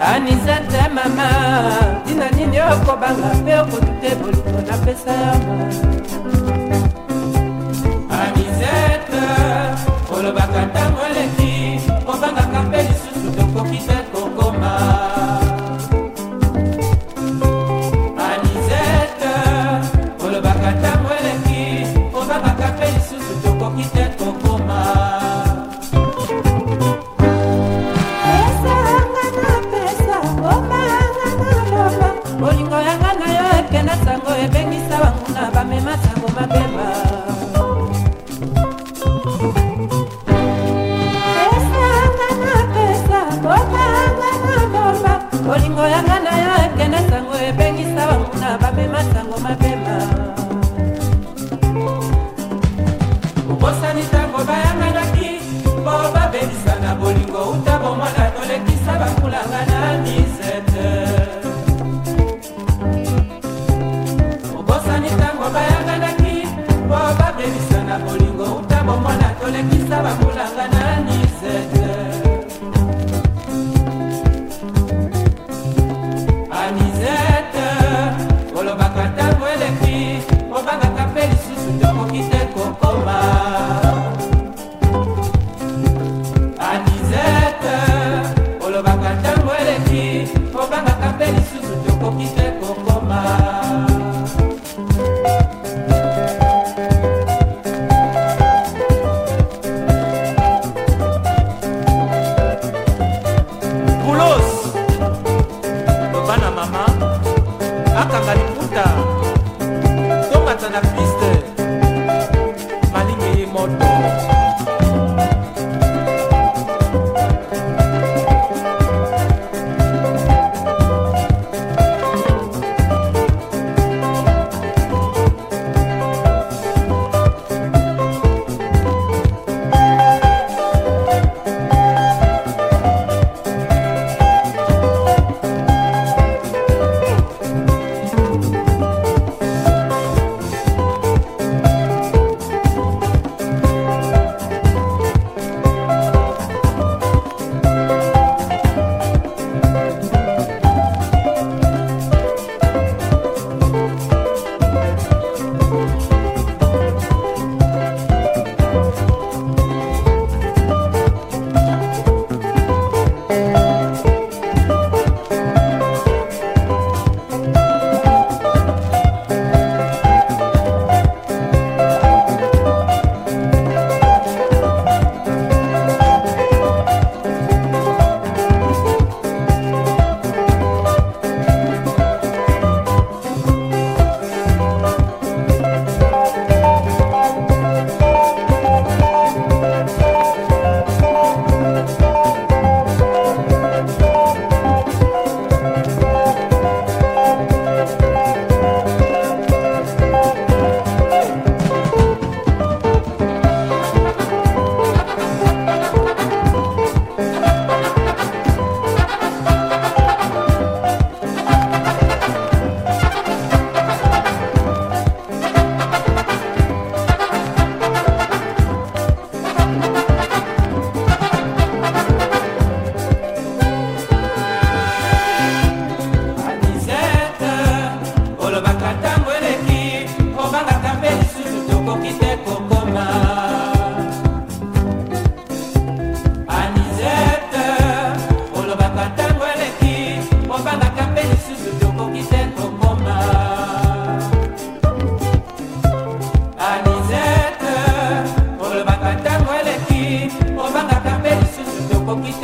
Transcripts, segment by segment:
anizatama anizata mama ntina nini okobanga mpe okotute bolingo napesa yama anizete olobaka ntango leki lisanga na yo ekende sango ebengisa bamuna bamemasa poquito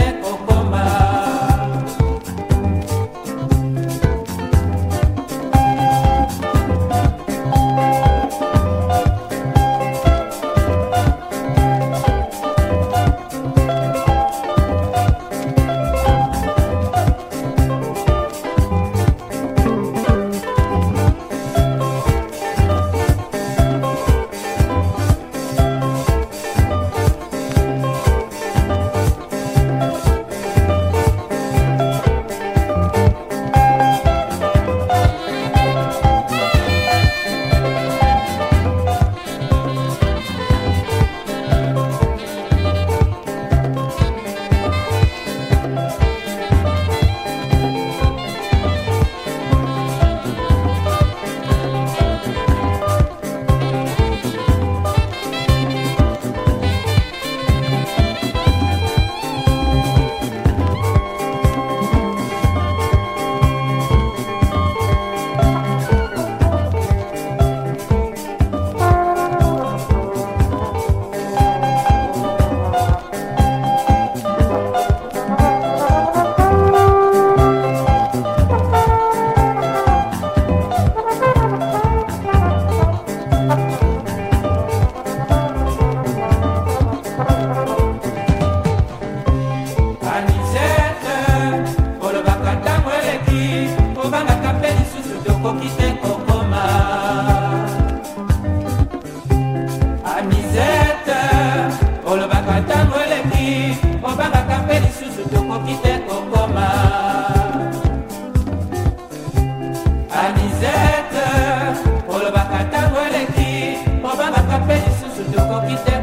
fuck you said.